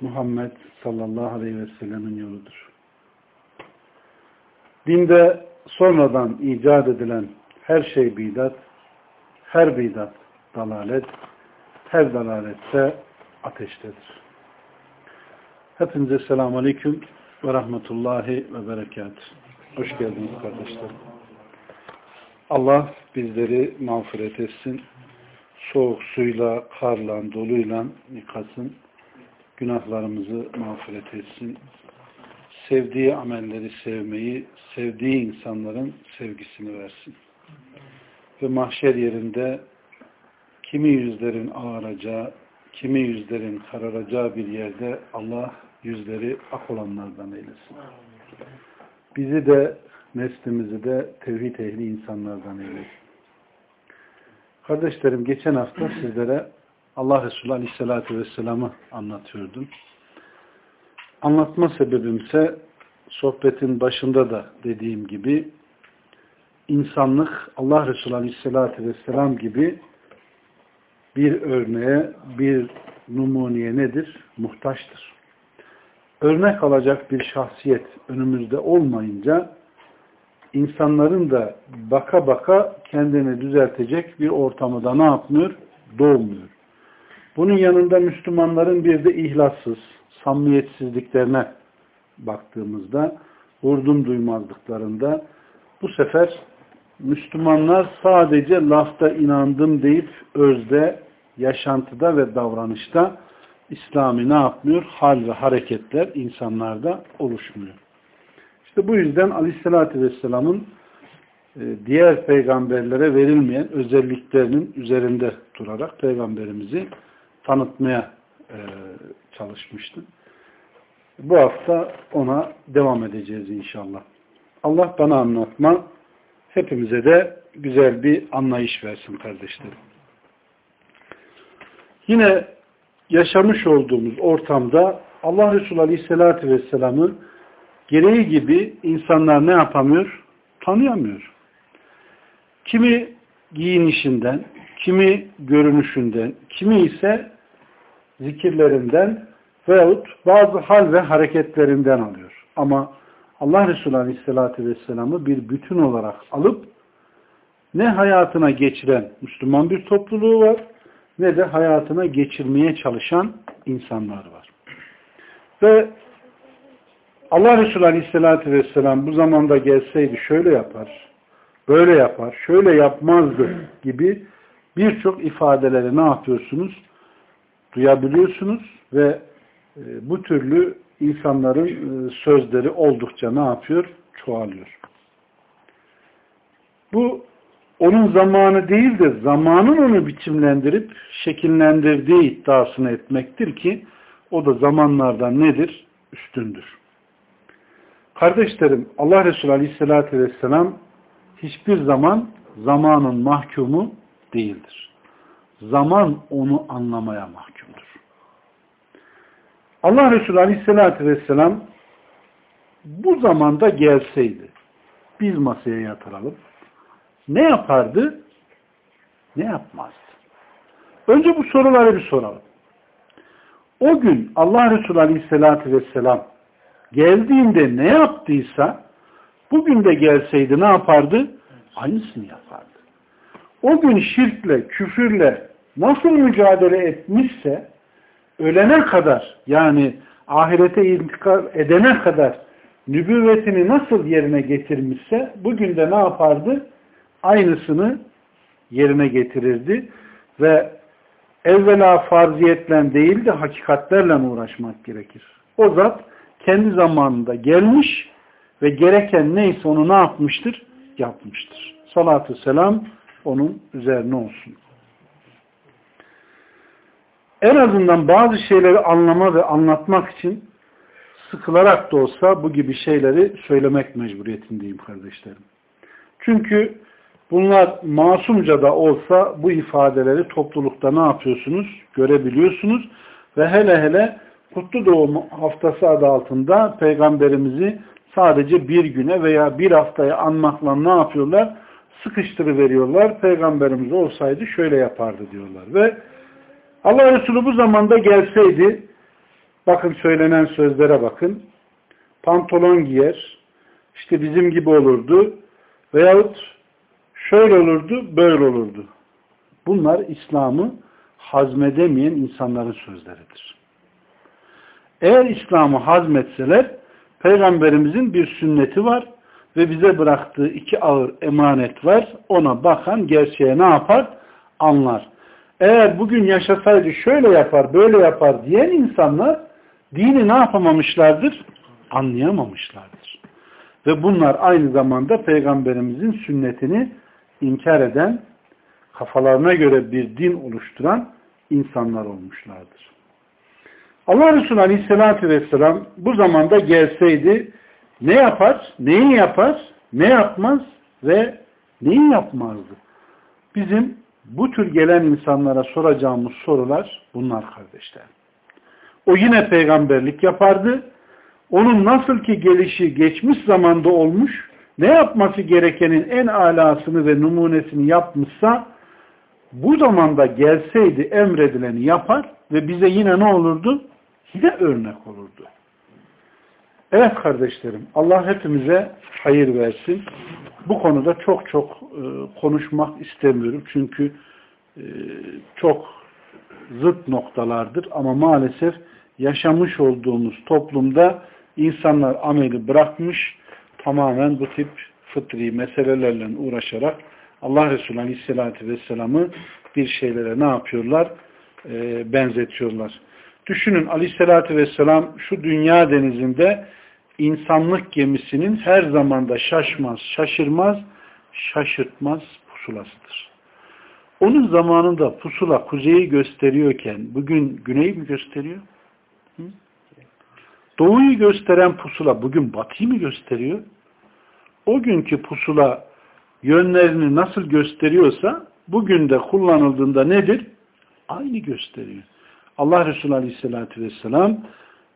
Muhammed sallallahu aleyhi ve sellemin yoludur. Dinde sonradan icat edilen her şey bidat, her bidat dalalet, her dalaletse ateştedir. Hepinize selamun aleyküm ve rahmetullahi ve berekat. Hoş geldiniz kardeşlerim. Allah bizleri mağfiret etsin. Soğuk suyla, karla, doluyla yıkasın. Günahlarımızı mağfiret etsin. Sevdiği amelleri sevmeyi, sevdiği insanların sevgisini versin. Ve mahşer yerinde kimi yüzlerin ağaracağı, kimi yüzlerin kararacağı bir yerde Allah yüzleri ak olanlardan eylesin. Bizi de neslimizi de tevhid ehli insanlardan eylesin. Kardeşlerim geçen hafta sizlere Allah Resulü Aleyhisselatü Vesselam'ı anlatıyordum. Anlatma sebebimse sohbetin başında da dediğim gibi insanlık Allah Resulü Aleyhisselatü Vesselam gibi bir örneğe, bir numuneye nedir? Muhtaçtır. Örnek alacak bir şahsiyet önümüzde olmayınca insanların da baka baka kendini düzeltecek bir ortamı da ne yapmıyor? Doğmuyor. Bunun yanında Müslümanların bir de ihlassız, samimiyetsizliklerine baktığımızda, vurdum duymazlıklarında bu sefer Müslümanlar sadece lafta inandım deyip özde, yaşantıda ve davranışta İslami ne yapmıyor? Hal ve hareketler insanlarda oluşmuyor. İşte bu yüzden Aleyhisselatü Vesselam'ın e, diğer peygamberlere verilmeyen özelliklerinin üzerinde durarak peygamberimizi tanıtmaya e, çalışmıştım. Bu hafta ona devam edeceğiz inşallah. Allah bana anlatma, hepimize de güzel bir anlayış versin kardeşlerim. Yine yaşamış olduğumuz ortamda Allah Resulü Aleyhisselatü Vesselam'ı gereği gibi insanlar ne yapamıyor? Tanıyamıyor. Kimi giyinişinden, kimi görünüşünden, kimi ise zikirlerinden veyahut bazı hal ve hareketlerinden alıyor. Ama Allah Resulü Aleyhisselatü Vesselam'ı bir bütün olarak alıp ne hayatına geçiren Müslüman bir topluluğu var ne de hayatına geçirmeye çalışan insanlar var. Ve Allah Resulü Aleyhisselatü Vesselam bu zamanda gelseydi şöyle yapar, böyle yapar, şöyle yapmazdı gibi birçok ifadeleri ne yapıyorsunuz? Duyabiliyorsunuz ve e, bu türlü insanların e, sözleri oldukça ne yapıyor? Çoğalıyor. Bu onun zamanı değil de zamanın onu biçimlendirip şekillendirdiği iddiasını etmektir ki o da zamanlardan nedir? Üstündür. Kardeşlerim Allah Resulü Aleyhisselatü Vesselam hiçbir zaman zamanın mahkumu değildir. Zaman onu anlamaya mahkumdur. Allah Resulü Aleyhisselatü Vesselam bu zamanda gelseydi biz masaya yatıralım ne yapardı? Ne yapmazdı? Önce bu soruları bir soralım. O gün Allah Resulü Aleyhisselatü Vesselam geldiğinde ne yaptıysa bugün de gelseydi ne yapardı? Aynısını yapardı. O gün şirkle, küfürle nasıl mücadele etmişse ölene kadar yani ahirete intikal edene kadar nübüvvetini nasıl yerine getirmişse bugün de ne yapardı? aynısını yerine getirirdi ve evvela farziyetle değil de hakikatlerle uğraşmak gerekir. O zat kendi zamanında gelmiş ve gereken neyse onu ne yapmıştır? Yapmıştır. Salatü selam onun üzerine olsun. En azından bazı şeyleri anlama ve anlatmak için sıkılarak da olsa bu gibi şeyleri söylemek mecburiyetindeyim kardeşlerim. Çünkü bunlar masumca da olsa bu ifadeleri toplulukta ne yapıyorsunuz? Görebiliyorsunuz. Ve hele hele Kutlu Doğum Haftası adı altında Peygamberimizi sadece bir güne veya bir haftaya anmakla ne yapıyorlar? Sıkıştırıveriyorlar. Peygamberimiz olsaydı şöyle yapardı diyorlar. Ve Allah Resulü bu zamanda gelseydi bakın söylenen sözlere bakın. Pantolon giyer. işte bizim gibi olurdu. Veyahut şöyle olurdu, böyle olurdu. Bunlar İslam'ı hazmedemeyen insanların sözleridir. Eğer İslam'ı hazmetseler Peygamberimizin bir sünneti var ve bize bıraktığı iki ağır emanet var. Ona bakan gerçeğe ne yapar? Anlar. Eğer bugün yaşasaydı şöyle yapar, böyle yapar diyen insanlar dini ne yapamamışlardır? Anlayamamışlardır. Ve bunlar aynı zamanda Peygamberimizin sünnetini inkar eden, kafalarına göre bir din oluşturan insanlar olmuşlardır. Allah Resulü Aleyhisselatü Vesselam bu zamanda gelseydi ne yapar, neyi yapar, ne yapmaz ve neyi yapmazdı? Bizim bu tür gelen insanlara soracağımız sorular bunlar kardeşler. O yine peygamberlik yapardı. Onun nasıl ki gelişi geçmiş zamanda olmuş, ne yapması gerekenin en alasını ve numunesini yapmışsa, bu zamanda gelseydi emredileni yapar ve bize yine ne olurdu? Yine örnek olurdu. Evet kardeşlerim, Allah hepimize hayır versin. Bu konuda çok çok e, konuşmak istemiyorum. Çünkü e, çok zıt noktalardır. Ama maalesef yaşamış olduğumuz toplumda insanlar ameli bırakmış, tamamen bu tip fıtri meselelerle uğraşarak Allah Resulü Aleyhisselatü Vesselam'ı bir şeylere ne yapıyorlar? E, benzetiyorlar. Düşünün Aleyhisselatü Vesselam şu dünya denizinde insanlık gemisinin her zamanda şaşmaz, şaşırmaz, şaşırtmaz pusulasıdır. Onun zamanında pusula kuzeyi gösteriyorken bugün güneyi mi gösteriyor? Hı? Doğuyu gösteren pusula bugün batıyı mı gösteriyor? O günkü pusula yönlerini nasıl gösteriyorsa bugün de kullanıldığında nedir? Aynı gösteriyor. Allah Resulü Aleyhisselatü Vesselam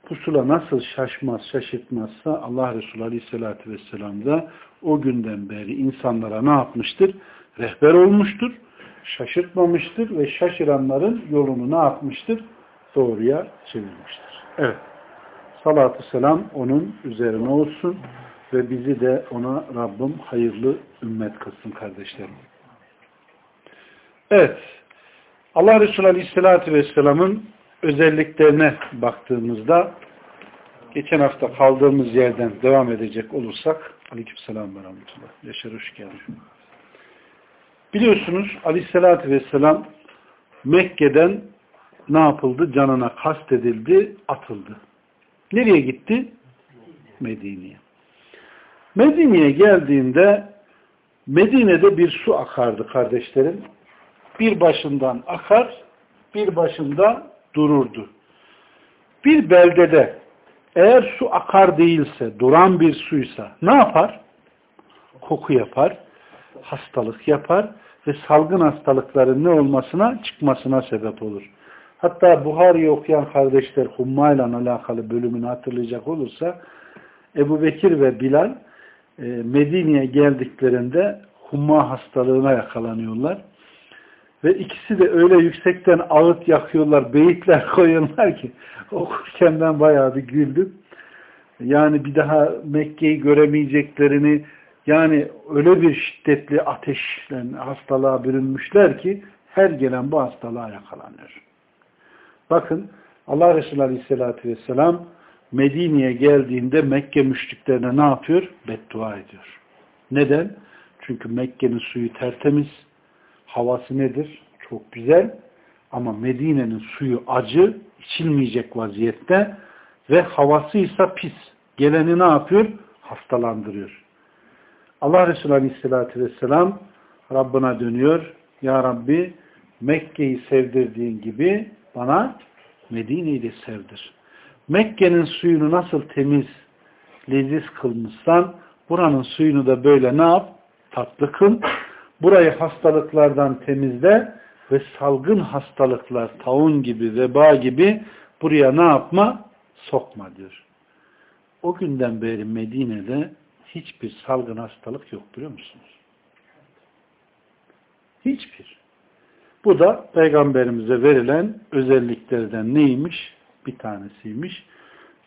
pusula nasıl şaşmaz, şaşırtmazsa Allah Resulü Aleyhisselatü Vesselam da o günden beri insanlara ne yapmıştır? Rehber olmuştur, şaşırtmamıştır ve şaşıranların yolunu ne yapmıştır? Doğruya çevirmiştir. Evet. Salatü selam onun üzerine olsun ve bizi de ona Rabbim hayırlı ümmet kılsın kardeşlerim. Evet. Allah Resulü Aleyhisselatü Vesselam'ın özelliklerine baktığımızda geçen hafta kaldığımız yerden devam edecek olursak Aleykümselam ve Rahmetullah. Yaşar hoş geldin. Biliyorsunuz Aleyhisselatü Vesselam Mekke'den ne yapıldı? Canına kastedildi, atıldı. Nereye gitti? Medine'ye. Medine'ye geldiğinde Medine'de bir su akardı kardeşlerim. Bir başından akar, bir başında dururdu. Bir beldede eğer su akar değilse, duran bir suysa ne yapar? Koku yapar, hastalık yapar ve salgın hastalıkların ne olmasına, çıkmasına sebep olur. Hatta Buhari'yi okuyan kardeşler Humma ile alakalı bölümünü hatırlayacak olursa Ebu Bekir ve Bilal e, Medine'ye geldiklerinde humma hastalığına yakalanıyorlar. Ve ikisi de öyle yüksekten ağıt yakıyorlar, beyitler koyuyorlar ki okurken ben bayağı bir güldüm. Yani bir daha Mekke'yi göremeyeceklerini yani öyle bir şiddetli ateşle hastalığa bürünmüşler ki her gelen bu hastalığa yakalanıyor. Bakın Allah Resulü Aleyhisselatü Vesselam Medine'ye geldiğinde Mekke müşriklerine ne yapıyor? Beddua ediyor. Neden? Çünkü Mekke'nin suyu tertemiz, havası nedir? Çok güzel ama Medine'nin suyu acı, içilmeyecek vaziyette ve havası ise pis. Geleni ne yapıyor? Hastalandırıyor. Allah Resulü Aleyhisselatü Vesselam Rabbına dönüyor. Ya Rabbi Mekke'yi sevdirdiğin gibi bana Medine'yi de sevdir. Mekke'nin suyunu nasıl temiz, leziz kılmışsan buranın suyunu da böyle ne yap? Tatlı kıl. Burayı hastalıklardan temizle ve salgın hastalıklar, taun gibi, veba gibi buraya ne yapma? Sokma diyor. O günden beri Medine'de hiçbir salgın hastalık yok biliyor musunuz? Hiçbir. Bu da peygamberimize verilen özelliklerden neymiş? Bir tanesiymiş.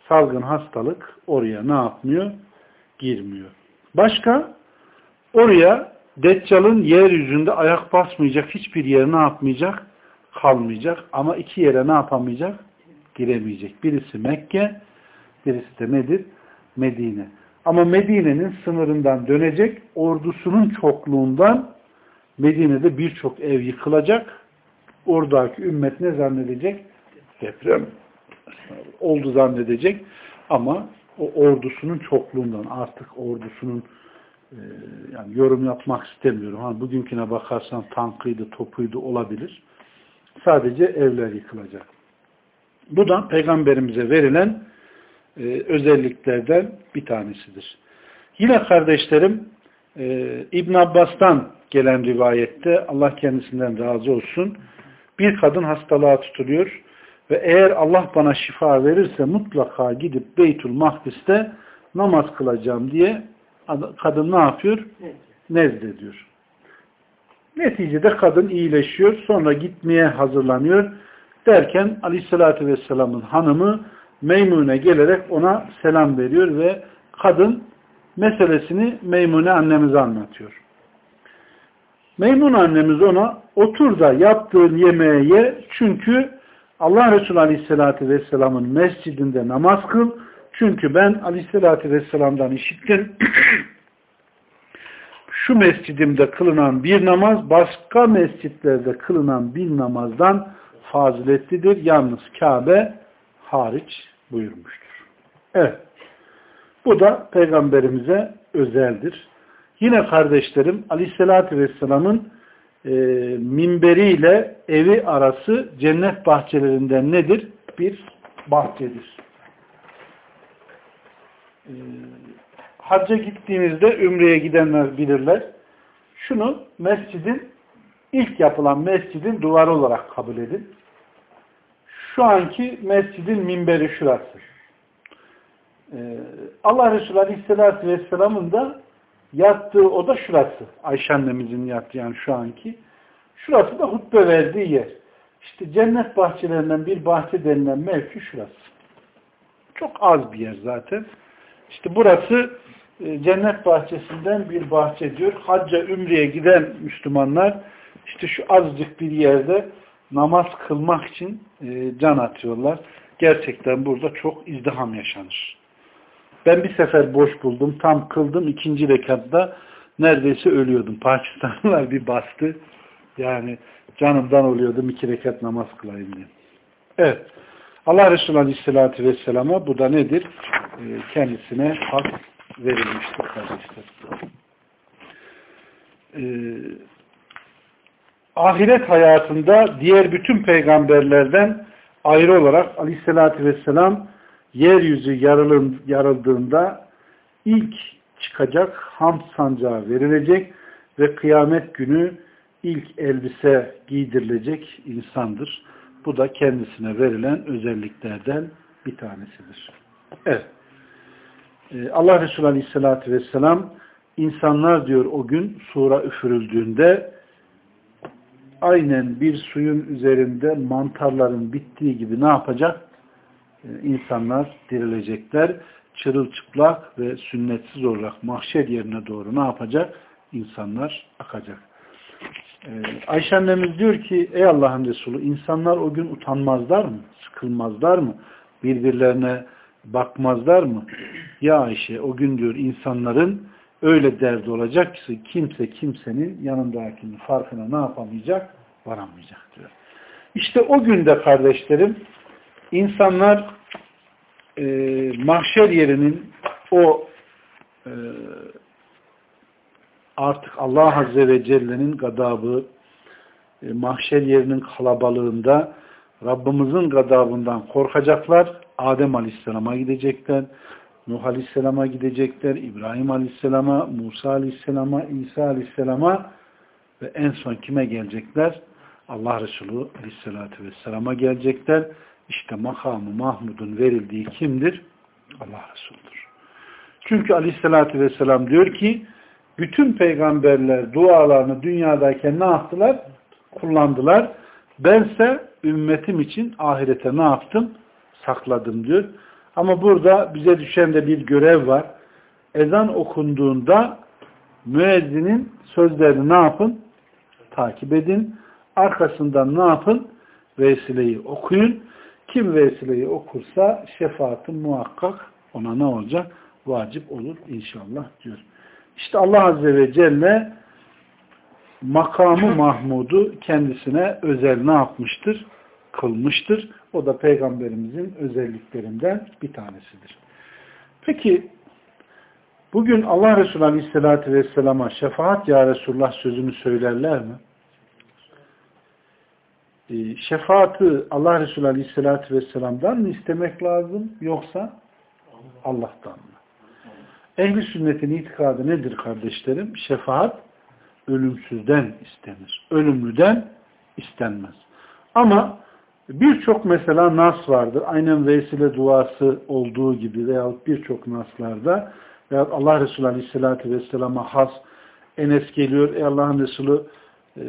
Salgın hastalık oraya ne yapmıyor? Girmiyor. Başka? Oraya Deccal'ın yeryüzünde ayak basmayacak hiçbir yer ne yapmayacak? Kalmayacak. Ama iki yere ne yapamayacak? Giremeyecek. Birisi Mekke, birisi de nedir? Medine. Ama Medine'nin sınırından dönecek, ordusunun çokluğundan Medine'de birçok ev yıkılacak. Oradaki ümmet ne zannedecek? Deprem oldu zannedecek. Ama o ordusunun çokluğundan artık ordusunun e, yani yorum yapmak istemiyorum. Ha, bugünküne bakarsan tankıydı, topuydu olabilir. Sadece evler yıkılacak. Bu da peygamberimize verilen e, özelliklerden bir tanesidir. Yine kardeşlerim e, İbn Abbas'tan gelen rivayette Allah kendisinden razı olsun bir kadın hastalığa tutuluyor ve eğer Allah bana şifa verirse mutlaka gidip Beytül Mahdis'te namaz kılacağım diye kadın ne yapıyor? Nezd ediyor. Neticede kadın iyileşiyor. Sonra gitmeye hazırlanıyor. Derken Aleyhisselatü Vesselam'ın hanımı Meymune gelerek ona selam veriyor ve kadın meselesini Meymune annemize anlatıyor. Meymune annemiz ona otur da yaptığın yemeği ye çünkü Allah Resulü Aleyhisselatü Vesselam'ın mescidinde namaz kıl çünkü ben Aleyhisselatü Vesselam'dan işittim şu mescidimde kılınan bir namaz başka mescitlerde kılınan bir namazdan faziletlidir. Yalnız Kabe hariç buyurmuştur. Evet. Bu da peygamberimize özeldir. Yine kardeşlerim Aleyhisselatü Vesselam'ın e, minberiyle evi arası cennet bahçelerinden nedir? Bir bahçedir. E, hacca gittiğinizde ümreye gidenler bilirler. Şunu mescidin ilk yapılan mescidin duvarı olarak kabul edin. Şu anki mescidin minberi şurası. Ee, Allah Resulü Aleyhisselatü Vesselam'ın da yattığı oda şurası. Ayşe annemizin yattığı yani şu anki. Şurası da hutbe verdiği yer. İşte cennet bahçelerinden bir bahçe denilen mevki şurası. Çok az bir yer zaten. İşte burası e, cennet bahçesinden bir bahçe diyor. Hacca, ümreye giden Müslümanlar işte şu azıcık bir yerde namaz kılmak için e, can atıyorlar. Gerçekten burada çok izdiham yaşanır. Ben bir sefer boş buldum. Tam kıldım. ikinci rekatta neredeyse ölüyordum. Pakistanlılar bir bastı. Yani canımdan oluyordum. iki rekat namaz kılayım diye. Evet. Allah Resulü Aleyhisselatü Vesselam'a bu da nedir? E, kendisine hak verilmiştir kardeşler. Ee, ahiret hayatında diğer bütün peygamberlerden ayrı olarak aleyhissalatü vesselam yeryüzü yarılın, yarıldığında ilk çıkacak hamd sancağı verilecek ve kıyamet günü ilk elbise giydirilecek insandır. Bu da kendisine verilen özelliklerden bir tanesidir. Evet. Ee, Allah Resulü Aleyhisselatü Vesselam insanlar diyor o gün sura üfürüldüğünde aynen bir suyun üzerinde mantarların bittiği gibi ne yapacak? Ee, insanlar dirilecekler. Çırılçıplak ve sünnetsiz olarak mahşer yerine doğru ne yapacak? İnsanlar akacak. Ee, Ayşe annemiz diyor ki ey Allah'ın Resulü insanlar o gün utanmazlar mı? Sıkılmazlar mı? Birbirlerine bakmazlar mı? Ya Ayşe o gün diyor insanların öyle derdi olacak ki kimse kimsenin yanındakinin farkına ne yapamayacak? Varamayacak diyor. İşte o günde kardeşlerim insanlar e, mahşer yerinin o e, artık Allah Azze ve Celle'nin gadabı e, mahşer yerinin kalabalığında Rabbimizin gadabından korkacaklar Adem Aleyhisselam'a gidecekler, Nuh Aleyhisselam'a gidecekler, İbrahim Aleyhisselam'a, Musa Aleyhisselam'a, İsa Aleyhisselam'a ve en son kime gelecekler? Allah Resulü Aleyhisselatü Vesselam'a gelecekler. İşte makamı Mahmud'un verildiği kimdir? Allah Resulü'dür. Çünkü Aleyhisselatü Vesselam diyor ki bütün peygamberler dualarını dünyadayken ne yaptılar? Kullandılar. Bense ümmetim için ahirete ne yaptım? Sakladım diyor. Ama burada bize düşen de bir görev var. Ezan okunduğunda müezzinin sözlerini ne yapın? Takip edin. Arkasından ne yapın? Vesileyi okuyun. Kim vesileyi okursa şefaatin muhakkak ona ne olacak? Vacip olur inşallah diyor. İşte Allah Azze ve Celle makamı Mahmud'u kendisine özel ne yapmıştır? Kılmıştır. O da Peygamberimizin özelliklerinden bir tanesidir. Peki bugün Allah Resulü Aleyhisselatü Vesselam'a şefaat ya Resulullah sözünü söylerler mi? Ee, şefaati Allah Resulü Aleyhisselatü Vesselam'dan mı istemek lazım yoksa Allah'tan mı? Ehli sünnetin itikadı nedir kardeşlerim? Şefaat ölümsüzden istenir. Ölümlüden istenmez. Ama birçok mesela nas vardır. Aynen vesile duası olduğu gibi veyahut birçok naslarda veyahut Allah Resulü Aleyhisselatü Vesselam'a has Enes geliyor. Ey Allah'ın Resulü e,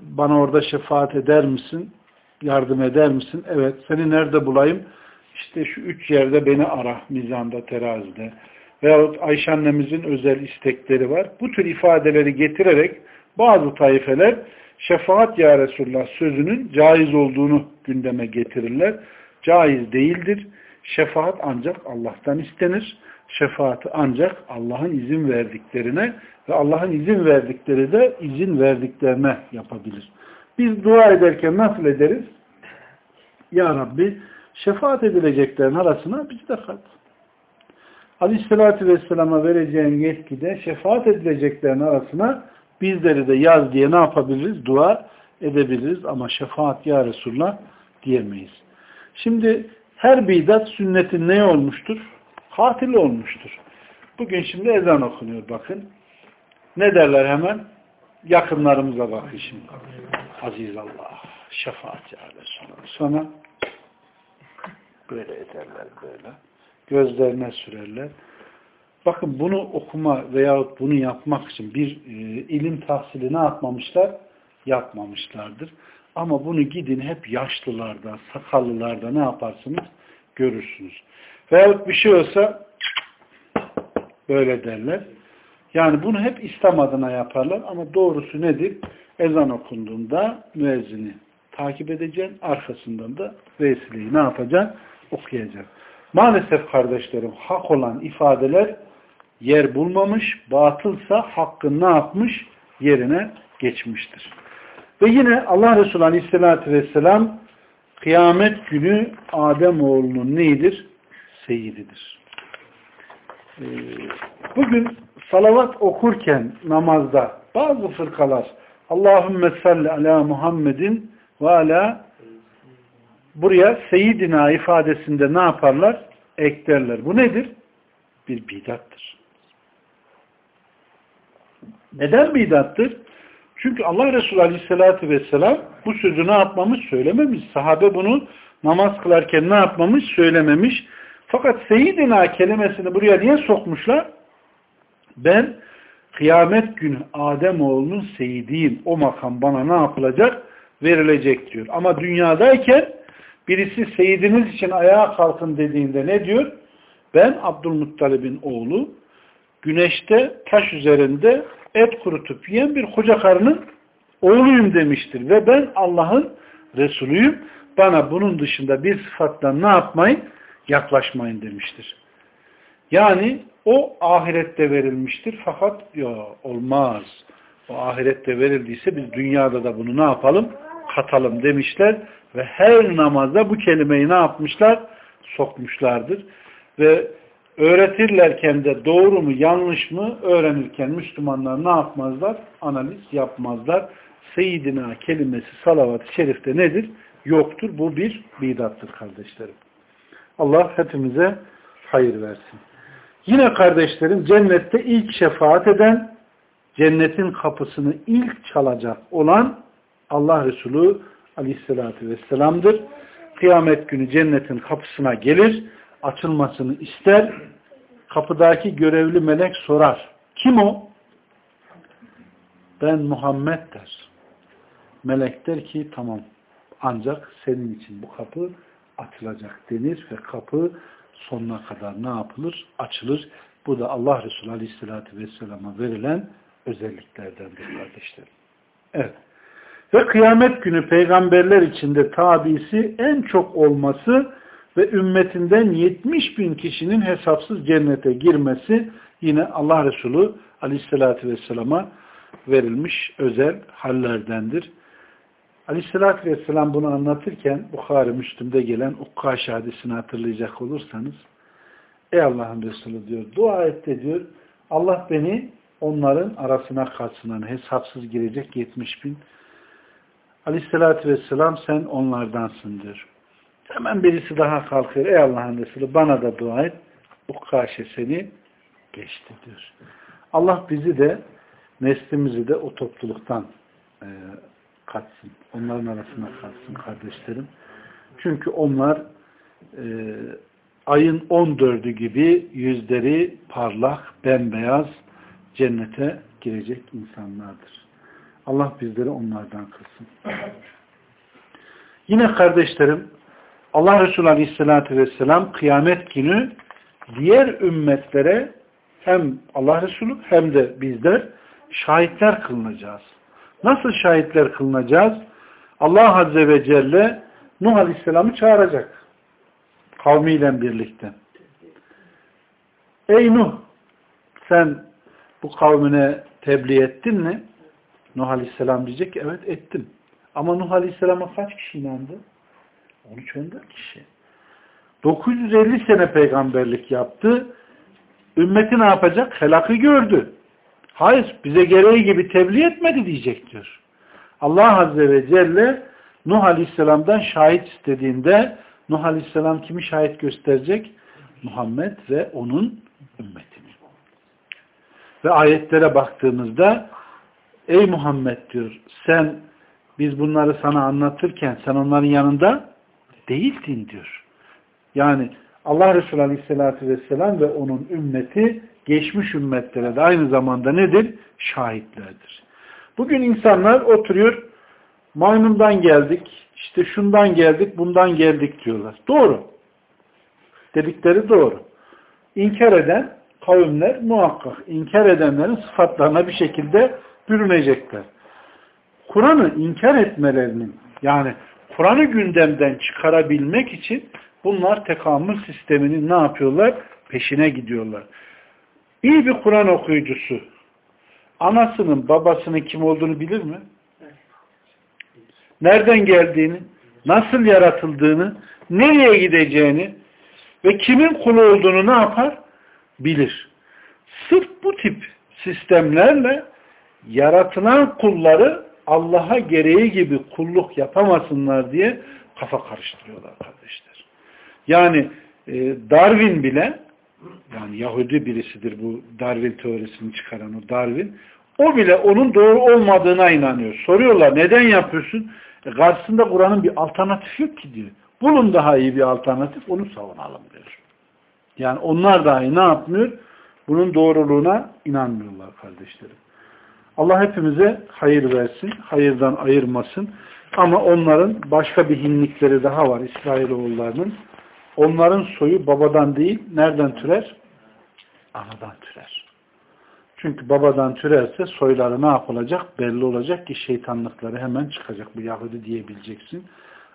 bana orada şefaat eder misin? Yardım eder misin? Evet. Seni nerede bulayım? İşte şu üç yerde beni ara. Mizanda, terazide veyahut Ayşe annemizin özel istekleri var. Bu tür ifadeleri getirerek bazı taifeler şefaat ya Resulullah sözünün caiz olduğunu gündeme getirirler. Caiz değildir. Şefaat ancak Allah'tan istenir. Şefaati ancak Allah'ın izin verdiklerine ve Allah'ın izin verdikleri de izin verdiklerine yapabilir. Biz dua ederken nasıl ederiz? Ya Rabbi şefaat edileceklerin arasına bizi de kat. Aleyhisselatü Vesselam'a vereceğin yetkide şefaat edileceklerin arasına bizleri de yaz diye ne yapabiliriz? Dua edebiliriz ama şefaat ya Resulullah diyemeyiz. Şimdi her bidat sünnetin ne olmuştur? Katil olmuştur. Bugün şimdi ezan okunuyor bakın. Ne derler hemen? Yakınlarımıza bakın şimdi. Aziz Allah, şefaat ya Resulullah. Sonra böyle ederler böyle gözlerine sürerler. Bakın bunu okuma veyahut bunu yapmak için bir e, ilim tahsili ne yapmamışlar? Yapmamışlardır. Ama bunu gidin hep yaşlılarda, sakallılarda ne yaparsınız? Görürsünüz. Veyahut bir şey olsa böyle derler. Yani bunu hep İslam adına yaparlar ama doğrusu nedir? Ezan okunduğunda müezzini takip edeceksin. Arkasından da vesileyi ne yapacaksın? Okuyacaksın. Maalesef kardeşlerim hak olan ifadeler yer bulmamış, batılsa hakkın ne yapmış? Yerine geçmiştir. Ve yine Allah Resulü Aleyhisselatü Vesselam kıyamet günü Adem oğlunun neyidir? Seyididir. Ee, bugün salavat okurken namazda bazı fırkalar Allahümme salli ala Muhammedin ve ala buraya Seyyidina ifadesinde ne yaparlar? Eklerler. Bu nedir? Bir bidattır. Neden bidattır? Çünkü Allah Resulü Aleyhisselatü Vesselam bu sözü ne yapmamış? Söylememiş. Sahabe bunu namaz kılarken ne yapmamış? Söylememiş. Fakat Seyyidina kelimesini buraya niye sokmuşlar? Ben kıyamet günü Adem oğlunun seyidiyim. O makam bana ne yapılacak? Verilecek diyor. Ama dünyadayken birisi seyidiniz için ayağa kalkın dediğinde ne diyor? Ben Abdülmuttalib'in oğlu güneşte taş üzerinde et kurutup yiyen bir koca karının oğluyum demiştir. Ve ben Allah'ın Resulüyüm. Bana bunun dışında bir sıfatla ne yapmayın? Yaklaşmayın demiştir. Yani o ahirette verilmiştir. Fakat ya olmaz. O ahirette verildiyse biz dünyada da bunu ne yapalım? Katalım demişler ve her namazda bu kelimeyi ne yapmışlar? Sokmuşlardır. Ve öğretirlerken de doğru mu yanlış mı öğrenirken Müslümanlar ne yapmazlar? Analiz yapmazlar. Seyyidina kelimesi salavat-ı şerifte nedir? Yoktur. Bu bir bidattır kardeşlerim. Allah hepimize hayır versin. Yine kardeşlerim cennette ilk şefaat eden, cennetin kapısını ilk çalacak olan Allah Resulü aleyhissalatü vesselam'dır. Kıyamet günü cennetin kapısına gelir, açılmasını ister. Kapıdaki görevli melek sorar. Kim o? Ben Muhammed der. Melek der ki tamam ancak senin için bu kapı açılacak denir ve kapı sonuna kadar ne yapılır? Açılır. Bu da Allah Resulü Aleyhisselatü Vesselam'a verilen özelliklerdendir kardeşlerim. Evet. Ve kıyamet günü peygamberler içinde tabisi en çok olması ve ümmetinden 70 bin kişinin hesapsız cennete girmesi yine Allah Resulü Aleyhisselatü Vesselam'a verilmiş özel hallerdendir. Aleyhissalatü Vesselam bunu anlatırken Bukhari Müslüm'de gelen Ukkaş hadisini hatırlayacak olursanız Ey Allah'ın Resulü diyor dua et de diyor Allah beni onların arasına katsın. Hesapsız girecek 70 bin. Aleyhissalatü Vesselam sen onlardansın diyor. Hemen birisi daha kalkıyor. Ey Allah'ın Resulü bana da dua et. Ukkaşe seni geçti diyor. Allah bizi de neslimizi de o topluluktan e, katsın. Onların arasına katsın kardeşlerim. Çünkü onlar e, ayın 14'ü gibi yüzleri parlak, bembeyaz cennete girecek insanlardır. Allah bizleri onlardan kılsın. Yine kardeşlerim Allah Resulü Aleyhisselatü Vesselam kıyamet günü diğer ümmetlere hem Allah Resulü hem de bizler şahitler kılınacağız. Nasıl şahitler kılınacağız? Allah Azze ve Celle Nuh Aleyhisselam'ı çağıracak. Kavmiyle birlikte. Ey Nuh sen bu kavmine tebliğ ettin mi? Nuh Aleyhisselam diyecek ki evet ettim. Ama Nuh Aleyhisselam'a kaç kişi inandı? 13-14 kişi. 950 sene peygamberlik yaptı. Ümmeti ne yapacak? Helakı gördü. Hayır, bize gereği gibi tebliğ etmedi diyecek. Allah Azze ve Celle Nuh Aleyhisselam'dan şahit istediğinde Nuh Aleyhisselam kimi şahit gösterecek? Muhammed ve onun ümmetini. Ve ayetlere baktığımızda ey Muhammed diyor sen biz bunları sana anlatırken sen onların yanında değildin diyor. Yani Allah Resulü Aleyhisselatü Vesselam ve onun ümmeti geçmiş ümmetlere de aynı zamanda nedir? Şahitlerdir. Bugün insanlar oturuyor, maymundan geldik, işte şundan geldik, bundan geldik diyorlar. Doğru. Dedikleri doğru. İnkar eden kavimler muhakkak inkar edenlerin sıfatlarına bir şekilde bürünecekler. Kur'an'ı inkar etmelerinin yani Kur'an'ı gündemden çıkarabilmek için bunlar tekamül sisteminin ne yapıyorlar? Peşine gidiyorlar. İyi bir Kur'an okuyucusu anasının babasının kim olduğunu bilir mi? Nereden geldiğini, nasıl yaratıldığını, nereye gideceğini ve kimin kulu olduğunu ne yapar? Bilir. Sırf bu tip sistemlerle yaratılan kulları Allah'a gereği gibi kulluk yapamasınlar diye kafa karıştırıyorlar kardeşler. Yani e, Darwin bile yani Yahudi birisidir bu Darwin teorisini çıkaran o Darwin. O bile onun doğru olmadığına inanıyor. Soruyorlar neden yapıyorsun? E karşısında Kur'an'ın bir alternatif yok ki diyor. Bulun daha iyi bir alternatif onu savunalım diyor. Yani onlar dahi ne yapmıyor? Bunun doğruluğuna inanmıyorlar kardeşlerim. Allah hepimize hayır versin, hayırdan ayırmasın. Ama onların başka bir hinlikleri daha var İsrailoğullarının. Onların soyu babadan değil, nereden türer? Anadan türer. Çünkü babadan türerse soyları ne yapılacak? Belli olacak ki şeytanlıkları hemen çıkacak. Bu Yahudi diyebileceksin.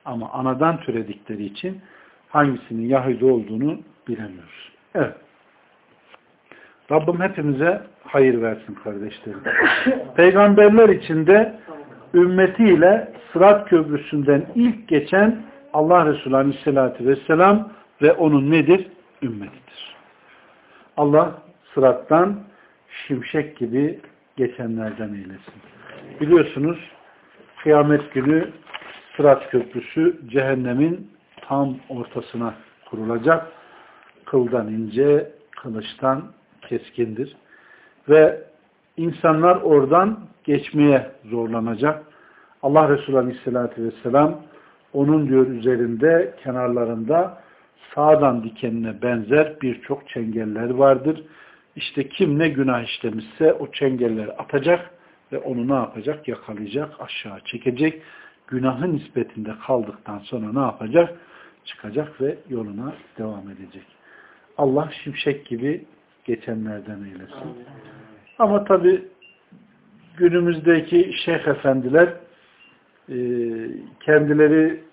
Ama anadan türedikleri için hangisinin Yahudi olduğunu bilemiyoruz. Evet. Rabbim hepimize hayır versin kardeşlerim. Peygamberler içinde ümmetiyle Sırat Köprüsü'nden ilk geçen Allah Resulü Aleyhisselatü Vesselam ve onun nedir? Ümmetidir. Allah sırattan şimşek gibi geçenlerden eylesin. Biliyorsunuz kıyamet günü Sırat Köprüsü cehennemin tam ortasına kurulacak. Kıldan ince, kılıçtan keskindir. Ve insanlar oradan geçmeye zorlanacak. Allah Resulü Aleyhisselatü Vesselam onun diyor üzerinde kenarlarında sağdan dikenine benzer birçok çengeller vardır. İşte kim ne günah işlemişse o çengelleri atacak ve onu ne yapacak? Yakalayacak, aşağı çekecek. Günahın nispetinde kaldıktan sonra ne yapacak? Çıkacak ve yoluna devam edecek. Allah şimşek gibi geçenlerden eylesin. Ama tabi günümüzdeki şeyh efendiler e, kendileri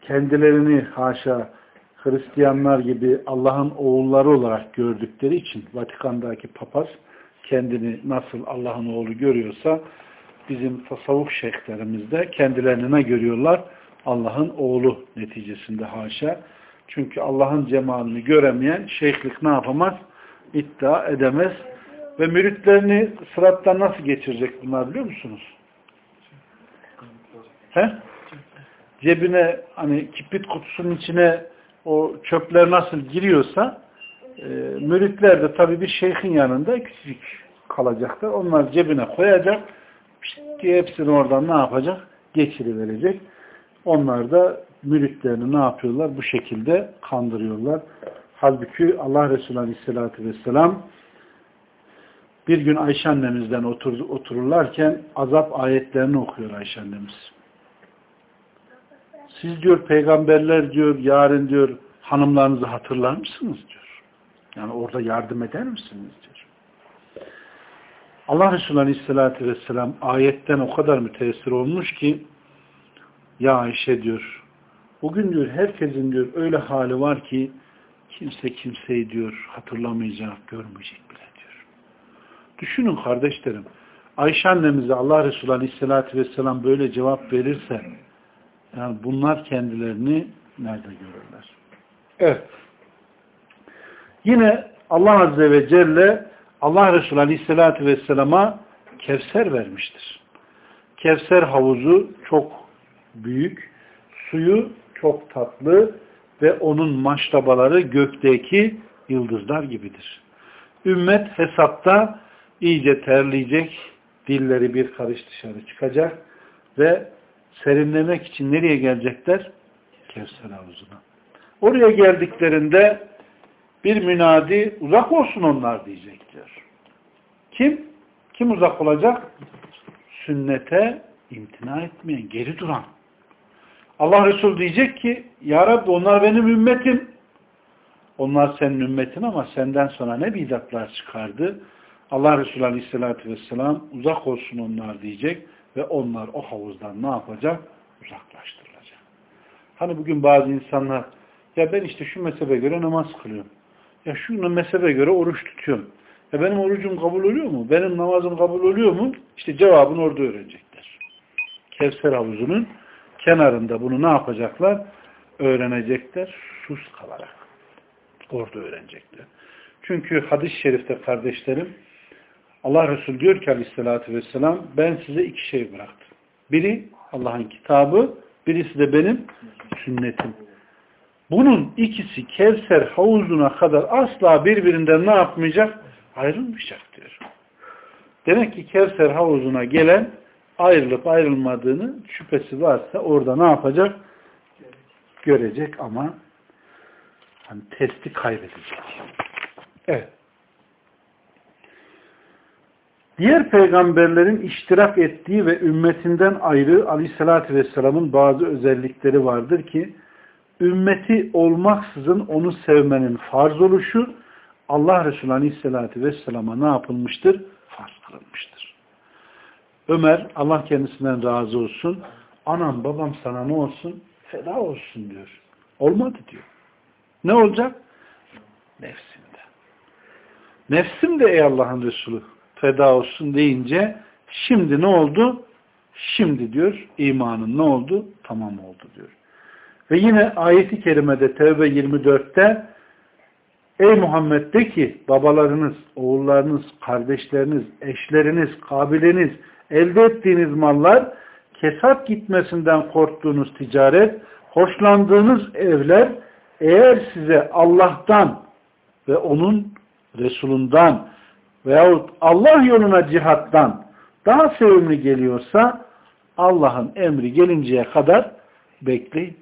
kendilerini haşa Hristiyanlar gibi Allah'ın oğulları olarak gördükleri için Vatikan'daki papaz kendini nasıl Allah'ın oğlu görüyorsa bizim tasavvuf şeyhlerimiz de kendilerini ne görüyorlar? Allah'ın oğlu neticesinde haşa. Çünkü Allah'ın cemalini göremeyen şeyhlik ne yapamaz? İddia edemez. Ve müritlerini sırattan nasıl geçirecek bunlar biliyor musunuz? He? Cebine hani kiprit kutusunun içine o çöpler nasıl giriyorsa e, müritler de tabii bir şeyhin yanında küçük kalacaklar. Onlar cebine koyacak diye hepsini oradan ne yapacak? Geçiriverecek. Onlar da müritlerini ne yapıyorlar? Bu şekilde kandırıyorlar. Halbuki Allah Resulü Aleyhisselatü Vesselam bir gün Ayşe annemizden otur, otururlarken azap ayetlerini okuyor Ayşe annemiz. Siz diyor peygamberler diyor yarın diyor hanımlarınızı hatırlar mısınız diyor. Yani orada yardım eder misiniz diyor. Allah Resulü Aleyhisselatü Vesselam ayetten o kadar müteessir olmuş ki ya Ayşe diyor bugün diyor herkesin diyor öyle hali var ki kimse kimseyi diyor hatırlamayacak, görmeyecek bile diyor. Düşünün kardeşlerim. Ayşe annemize Allah Resulü Aleyhisselatü Vesselam böyle cevap verirse yani bunlar kendilerini nerede görürler? Evet. Yine Allah Azze ve Celle Allah Resulü Aleyhisselatü Vesselam'a Kevser vermiştir. Kevser havuzu çok büyük, suyu çok tatlı ve onun maştabaları gökteki yıldızlar gibidir. Ümmet hesapta iyice terleyecek, dilleri bir karış dışarı çıkacak ve serinlemek için nereye gelecekler? Kevser havuzuna. Oraya geldiklerinde bir münadi uzak olsun onlar diyecekler. Kim? Kim uzak olacak? Sünnete imtina etmeyen, geri duran. Allah Resul diyecek ki Ya Rabbi onlar benim ümmetim. Onlar senin ümmetin ama senden sonra ne bidatlar çıkardı? Allah Resulü Aleyhisselatü Vesselam uzak olsun onlar diyecek ve onlar o havuzdan ne yapacak? Uzaklaştırılacak. Hani bugün bazı insanlar ya ben işte şu mezhebe göre namaz kılıyorum. Ya şu mezhebe göre oruç tutuyorum. Ya benim orucum kabul oluyor mu? Benim namazım kabul oluyor mu? İşte cevabını orada öğrenecekler. Kevser havuzunun kenarında bunu ne yapacaklar? Öğrenecekler sus kalarak. Orada öğrenecekler. Çünkü hadis-i şerifte kardeşlerim Allah Resulü diyor ki aleyhissalatü vesselam ben size iki şey bıraktım. Biri Allah'ın kitabı, birisi de benim sünnetim. Bunun ikisi Kevser havuzuna kadar asla birbirinden ne yapmayacak? Ayrılmayacak diyor. Demek ki Kevser havuzuna gelen ayrılıp ayrılmadığını şüphesi varsa orada ne yapacak? Görecek ama hani testi kaybedecek. Evet. Diğer peygamberlerin iştirak ettiği ve ümmetinden ayrı aleyhissalatü vesselamın bazı özellikleri vardır ki ümmeti olmaksızın onu sevmenin farz oluşu Allah Resulü aleyhissalatü vesselama ne yapılmıştır? Farz kılınmıştır. Ömer Allah kendisinden razı olsun anam babam sana ne olsun? Feda olsun diyor. Olmadı diyor. Ne olacak? Nefsimde. Nefsim de ey Allah'ın Resulü feda olsun deyince şimdi ne oldu? Şimdi diyor imanın ne oldu? Tamam oldu diyor. Ve yine ayeti kerimede Tevbe 24'te Ey Muhammed de ki babalarınız, oğullarınız, kardeşleriniz, eşleriniz, kabileniz, elde ettiğiniz mallar, kesap gitmesinden korktuğunuz ticaret, hoşlandığınız evler eğer size Allah'tan ve onun Resulundan veyahut Allah yoluna cihattan daha sevimli geliyorsa Allah'ın emri gelinceye kadar bekleyin.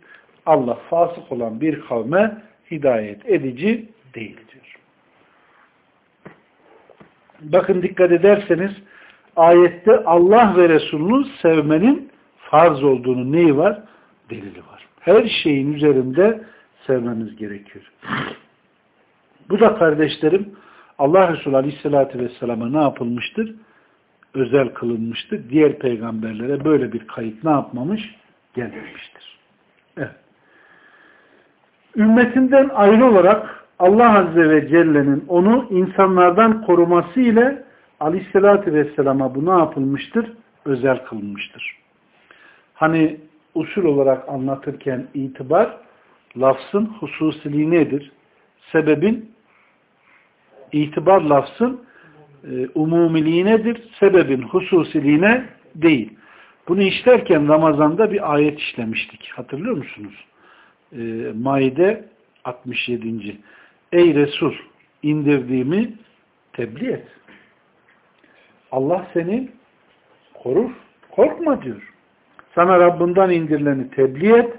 Allah fasık olan bir kavme hidayet edici değil diyor. Bakın dikkat ederseniz ayette Allah ve Resulünü sevmenin farz olduğunu neyi var? Delili var. Her şeyin üzerinde sevmemiz gerekiyor. Bu da kardeşlerim Allah Resulü Aleyhisselatü Vesselam'a ne yapılmıştır? Özel kılınmıştır. Diğer peygamberlere böyle bir kayıt ne yapmamış? Gelmemiştir. Evet. Ümmetinden ayrı olarak Allah Azze ve Celle'nin onu insanlardan koruması ile Aleyhisselatü Vesselam'a bu ne yapılmıştır? Özel kılınmıştır. Hani usul olarak anlatırken itibar lafzın hususiliği nedir? Sebebin itibar lafzın e, umumiliğinedir. Sebebin hususiliğine değil. Bunu işlerken Ramazan'da bir ayet işlemiştik. Hatırlıyor musunuz? E, Maide 67. Ey Resul indirdiğimi tebliğ et. Allah seni korur. Korkma diyor. Sana Rabbinden indirileni tebliğ et.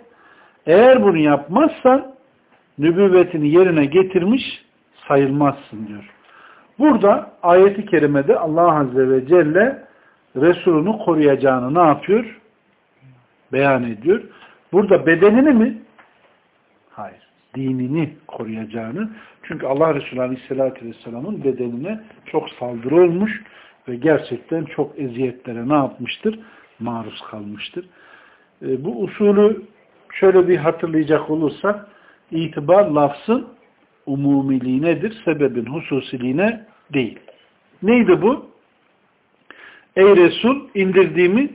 Eğer bunu yapmazsan nübüvvetini yerine getirmiş sayılmazsın diyor. Burada ayeti kerimede Allah Azze ve Celle Resulünü koruyacağını ne yapıyor? Beyan ediyor. Burada bedenini mi? Hayır. Dinini koruyacağını. Çünkü Allah Resulü Aleyhisselatü Vesselam'ın bedenine çok saldırı olmuş ve gerçekten çok eziyetlere ne yapmıştır? Maruz kalmıştır. E, bu usulü şöyle bir hatırlayacak olursak itibar lafzın umumiliğinedir, sebebin hususiliğine değil. Neydi bu? Ey Resul indirdiğimi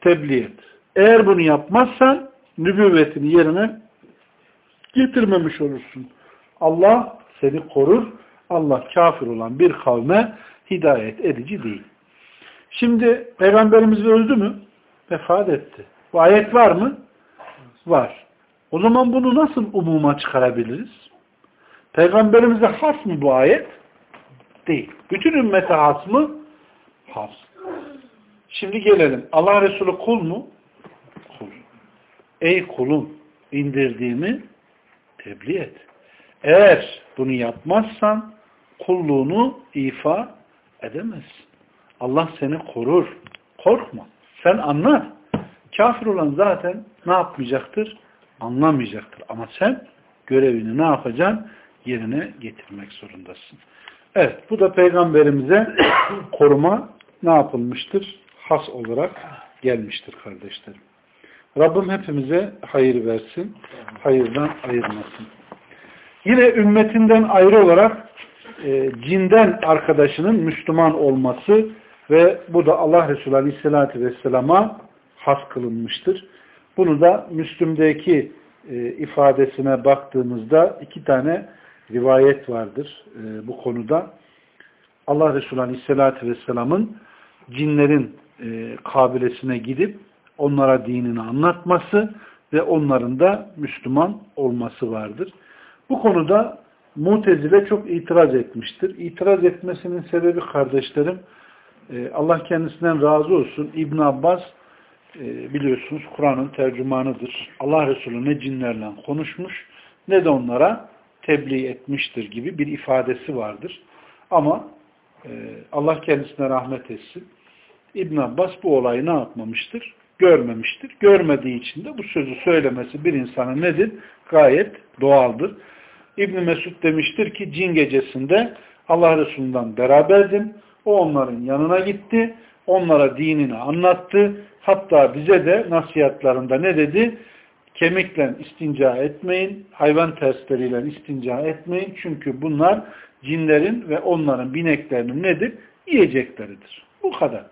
tebliğ et. Eğer bunu yapmazsan nübüvvetini yerine getirmemiş olursun. Allah seni korur. Allah kafir olan bir kavme hidayet edici değil. Şimdi Peygamberimiz öldü mü? Vefat etti. Bu ayet var mı? Var. O zaman bunu nasıl umuma çıkarabiliriz? Peygamberimize has mı bu ayet? Değil. Bütün ümmete has mı? Has. Şimdi gelelim. Allah Resulü kul mu? Kul. Ey kulum indirdiğimi tebliğ et. Eğer bunu yapmazsan kulluğunu ifa edemezsin. Allah seni korur. Korkma. Sen anla. Kafir olan zaten ne yapmayacaktır? Anlamayacaktır. Ama sen görevini ne yapacaksın? Yerine getirmek zorundasın. Evet. Bu da peygamberimize koruma ne yapılmıştır? Has olarak gelmiştir kardeşlerim. Rabbim hepimize hayır versin. Hayırdan ayırmasın. Yine ümmetinden ayrı olarak e, cinden arkadaşının Müslüman olması ve bu da Allah Resulü Aleyhisselatü Vesselam'a has kılınmıştır. Bunu da Müslüm'deki e, ifadesine baktığımızda iki tane rivayet vardır e, bu konuda. Allah Resulü Aleyhisselatü Vesselam'ın cinlerin e, kabilesine gidip onlara dinini anlatması ve onların da Müslüman olması vardır. Bu konuda Mutezile çok itiraz etmiştir. İtiraz etmesinin sebebi kardeşlerim e, Allah kendisinden razı olsun. İbn Abbas e, biliyorsunuz Kur'an'ın tercümanıdır. Allah Resulü ne cinlerle konuşmuş ne de onlara tebliğ etmiştir gibi bir ifadesi vardır. Ama e, Allah kendisine rahmet etsin. İbn Abbas bu olayı ne yapmamıştır? Görmemiştir. Görmediği için de bu sözü söylemesi bir insana nedir? Gayet doğaldır. İbn Mesud demiştir ki cin gecesinde Allah Resulü'nden beraberdim. O onların yanına gitti. Onlara dinini anlattı. Hatta bize de nasihatlarında ne dedi? Kemikle istinca etmeyin, hayvan tersleriyle istinca etmeyin. Çünkü bunlar cinlerin ve onların bineklerinin nedir? Yiyecekleridir. Bu kadar.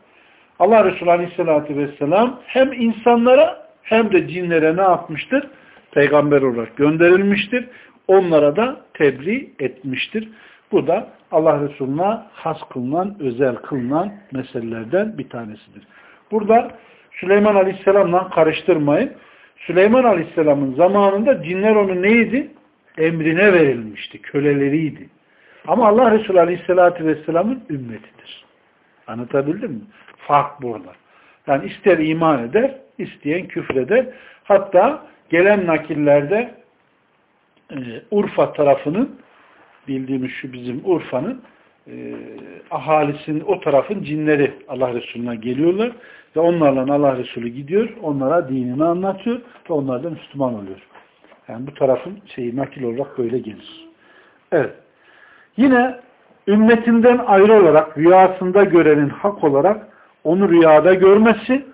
Allah Resulü Aleyhisselatü Vesselam hem insanlara hem de cinlere ne yapmıştır? Peygamber olarak gönderilmiştir onlara da tebliğ etmiştir. Bu da Allah Resulü'ne has kılınan, özel kılınan meselelerden bir tanesidir. Burada Süleyman Aleyhisselam'la karıştırmayın. Süleyman Aleyhisselam'ın zamanında cinler onu neydi? emrine verilmişti. Köleleriydi. Ama Allah Resulü Aleyhisselatü Vesselam'ın ümmetidir. Anlatabildim mi? Fark burada. Yani ister iman eder, isteyen küfreder. Hatta gelen nakillerde e, Urfa tarafının bildiğimiz şu bizim Urfa'nın e, ahalisinin o tarafın cinleri Allah Resulü'ne geliyorlar ve onlarla Allah Resulü gidiyor, onlara dinini anlatıyor ve onlar da Müslüman oluyor. Yani bu tarafın şeyi nakil olarak böyle gelir. Evet. Yine ümmetinden ayrı olarak rüyasında görenin hak olarak onu rüyada görmesi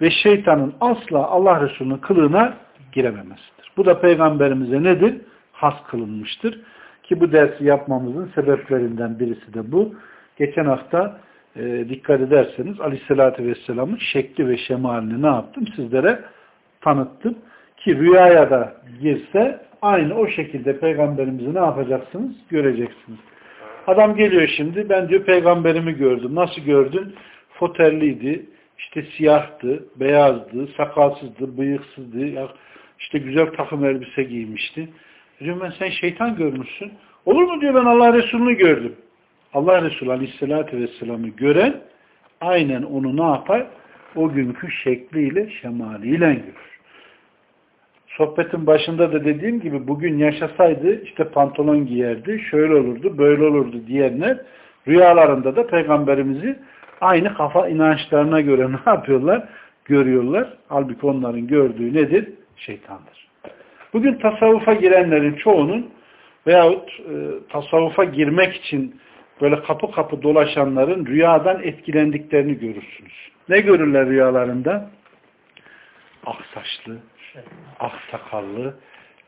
ve şeytanın asla Allah Resulü'nün kılığına girememesidir. Bu da peygamberimize nedir? Has kılınmıştır. Ki bu dersi yapmamızın sebeplerinden birisi de bu. Geçen hafta e, dikkat ederseniz Aleyhisselatü Vesselam'ın şekli ve şemalini ne yaptım? Sizlere tanıttım. Ki rüyaya da girse aynı o şekilde peygamberimizi ne yapacaksınız? Göreceksiniz. Adam geliyor şimdi ben diyor peygamberimi gördüm. Nasıl gördün? Foterliydi, işte siyahtı, beyazdı, sakalsızdı, bıyıksızdı, işte güzel takım elbise giymişti. Diyorum ben sen şeytan görmüşsün. Olur mu diyor ben Allah Resulü'nü gördüm. Allah Resulü Aleyhisselatü Vesselam'ı gören aynen onu ne yapar? O günkü şekliyle, şemaliyle görür. Sohbetin başında da dediğim gibi bugün yaşasaydı işte pantolon giyerdi, şöyle olurdu, böyle olurdu diyenler rüyalarında da peygamberimizi aynı kafa inançlarına göre ne yapıyorlar? Görüyorlar. Halbuki onların gördüğü nedir? Şeytandır. Bugün tasavvufa girenlerin çoğunun veyahut e, tasavvufa girmek için böyle kapı kapı dolaşanların rüyadan etkilendiklerini görürsünüz. Ne görürler rüyalarında? Ak saçlı, ak sakallı,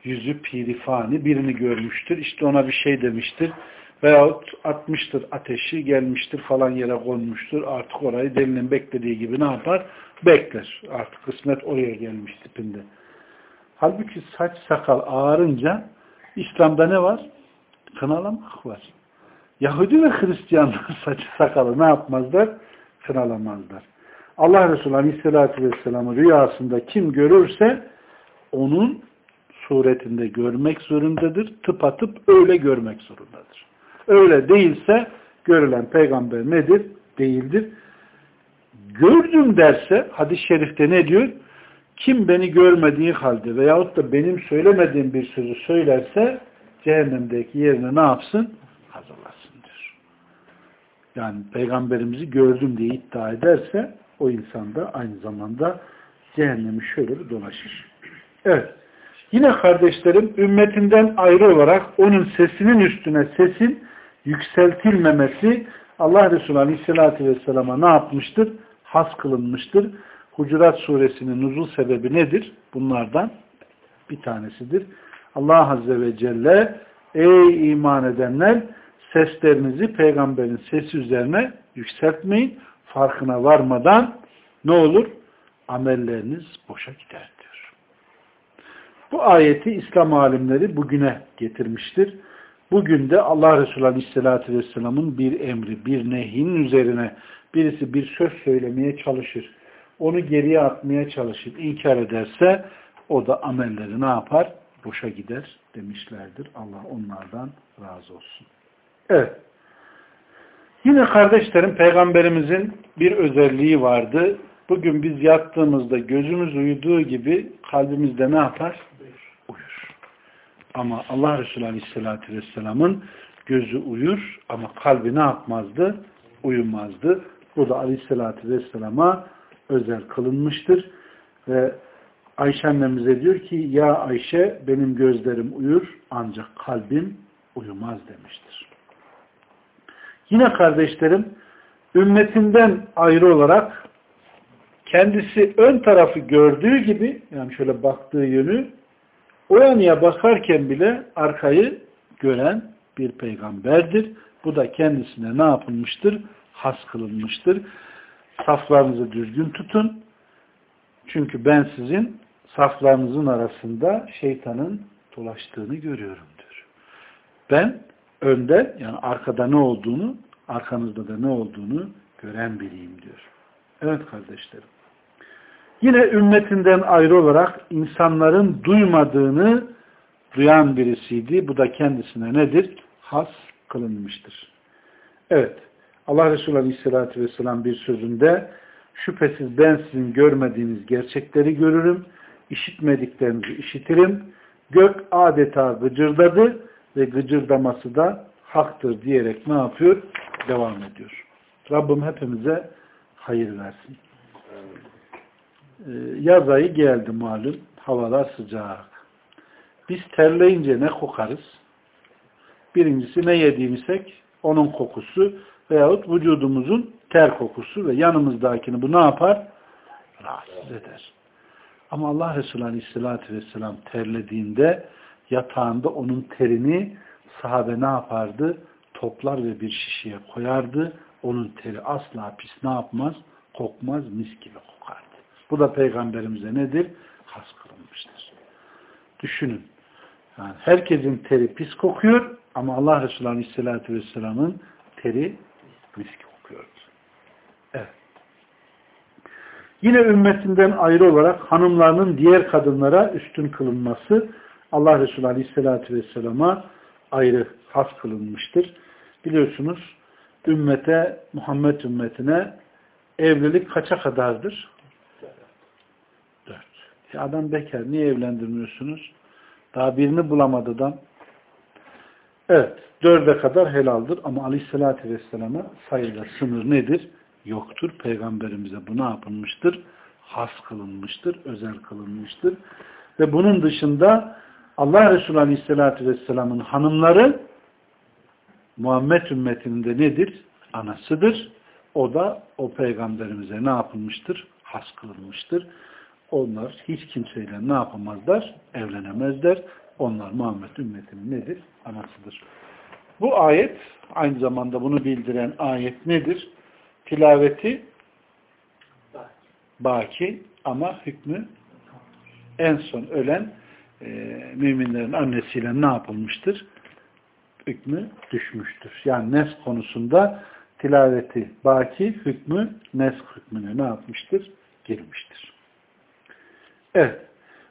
yüzü pirifani birini görmüştür. İşte ona bir şey demiştir. Veyahut atmıştır ateşi, gelmiştir falan yere konmuştur. Artık orayı delinin beklediği gibi ne yapar? Bekler. Artık kısmet oraya gelmiş tipinde. Halbuki saç sakal ağarınca İslam'da ne var? Kınalamak var. Yahudi ve Hristiyanlar saç sakalı ne yapmazlar? Kınalamazlar. Allah Resulü Aleyhisselatü Vesselam'ı rüyasında kim görürse onun suretinde görmek zorundadır. Tıpatıp öyle görmek zorundadır. Öyle değilse görülen peygamber nedir? Değildir. Gördüm derse hadis-i şerifte ne diyor? Kim beni görmediği halde veyahut da benim söylemediğim bir sözü söylerse cehennemdeki yerini ne yapsın? Hazırlasın diyor. Yani peygamberimizi gördüm diye iddia ederse o insan da aynı zamanda cehennemi şöyle bir dolaşır. Evet. Yine kardeşlerim ümmetinden ayrı olarak onun sesinin üstüne sesin yükseltilmemesi Allah Resulü Aleyhisselatü Vesselam'a ne yapmıştır? Has kılınmıştır. Hucurat suresinin nuzul sebebi nedir? Bunlardan bir tanesidir. Allah Azze ve Celle ey iman edenler seslerinizi peygamberin sesi üzerine yükseltmeyin. Farkına varmadan ne olur? Amelleriniz boşa gider diyor. Bu ayeti İslam alimleri bugüne getirmiştir. Bugün de Allah Resulü Aleyhisselatü Vesselam'ın bir emri, bir nehin üzerine birisi bir söz söylemeye çalışır onu geriye atmaya çalışır, inkar ederse o da amelleri ne yapar? Boşa gider demişlerdir. Allah onlardan razı olsun. Evet. Yine kardeşlerim peygamberimizin bir özelliği vardı. Bugün biz yattığımızda gözümüz uyuduğu gibi kalbimizde ne yapar? Uyur. Ama Allah Resulü Aleyhisselatü Vesselam'ın gözü uyur ama kalbi ne yapmazdı? Uyumazdı. Bu da Aleyhisselatü Vesselam'a özel kılınmıştır. Ve Ayşe annemize diyor ki ya Ayşe benim gözlerim uyur ancak kalbim uyumaz demiştir. Yine kardeşlerim ümmetinden ayrı olarak kendisi ön tarafı gördüğü gibi yani şöyle baktığı yönü o yanıya bakarken bile arkayı gören bir peygamberdir. Bu da kendisine ne yapılmıştır? Has kılınmıştır saflarınızı düzgün tutun. Çünkü ben sizin saflarınızın arasında şeytanın dolaştığını görüyorum diyor. Ben önde yani arkada ne olduğunu, arkanızda da ne olduğunu gören biriyim diyor. Evet kardeşlerim. Yine ümmetinden ayrı olarak insanların duymadığını duyan birisiydi. Bu da kendisine nedir? Has kılınmıştır. Evet. Allah Resulü Aleyhisselatü Vesselam bir sözünde şüphesiz ben sizin görmediğiniz gerçekleri görürüm, işitmediklerinizi işitirim. Gök adeta gıcırdadı ve gıcırdaması da haktır diyerek ne yapıyor? Devam ediyor. Rabbim hepimize hayır versin. Ee, yaz ayı geldi malum. Havalar sıcak. Biz terleyince ne kokarız? Birincisi ne yediğimsek onun kokusu veyahut vücudumuzun ter kokusu ve yanımızdakini bu ne yapar? Rahatsız eder. Ama Allah Resulü Aleyhisselatü Vesselam terlediğinde yatağında onun terini sahabe ne yapardı? Toplar ve bir şişeye koyardı. Onun teri asla pis ne yapmaz? Kokmaz, mis gibi kokardı. Bu da peygamberimize nedir? Has kılınmıştır. Düşünün. Yani herkesin teri pis kokuyor ama Allah Resulü Aleyhisselatü Vesselam'ın teri mis kokuyor. Evet. Yine ümmetinden ayrı olarak hanımlarının diğer kadınlara üstün kılınması Allah Resulü Aleyhisselatü Vesselam'a ayrı has kılınmıştır. Biliyorsunuz ümmete, Muhammed ümmetine evlilik kaça kadardır? Dört. Ya adam bekar. Niye evlendirmiyorsunuz? Daha birini bulamadıdan. Evet. Dörde kadar helaldir. Ama Aleyhisselatü Vesselam'a sayıda sınır nedir? Yoktur. Peygamberimize bu ne yapılmıştır? Has kılınmıştır. Özel kılınmıştır. Ve bunun dışında Allah Resulü Aleyhisselatü Vesselam'ın hanımları Muhammed ümmetinin de nedir? Anasıdır. O da o peygamberimize ne yapılmıştır? Has kılınmıştır. Onlar hiç kimseyle ne yapamazlar? Evlenemezler. Onlar Muhammed ümmetinin nedir? Anasıdır. Bu ayet aynı zamanda bunu bildiren ayet nedir? Tilaveti baki ama hükmü en son ölen e, müminlerin annesiyle ne yapılmıştır? Hükmü düşmüştür. Yani nes konusunda tilaveti baki hükmü nes hükmüne ne yapmıştır? Girmiştir. Evet.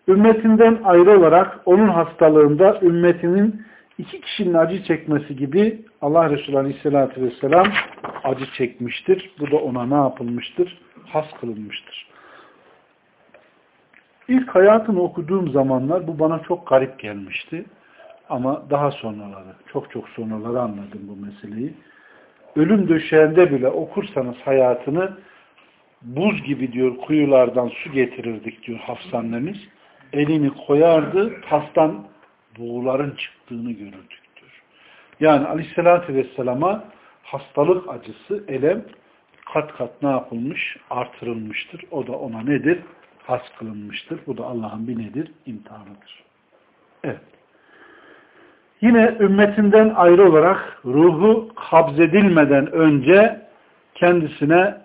Ümmetinden ayrı olarak onun hastalığında ümmetinin iki kişinin acı çekmesi gibi Allah Resulü Aleyhisselatü Vesselam acı çekmiştir. Bu da ona ne yapılmıştır? Has kılınmıştır. İlk hayatını okuduğum zamanlar bu bana çok garip gelmişti. Ama daha sonraları, çok çok sonraları anladım bu meseleyi. Ölüm döşeğinde bile okursanız hayatını buz gibi diyor kuyulardan su getirirdik diyor Hafsa annemiz. Elini koyardı, tastan buğuların çıktığını görürdük diyor. Yani aleyhissalatü vesselama hastalık acısı, elem kat kat ne yapılmış? Artırılmıştır. O da ona nedir? Has kılınmıştır. Bu da Allah'ın bir nedir? İmtihanıdır. Evet. Yine ümmetinden ayrı olarak ruhu kabzedilmeden önce kendisine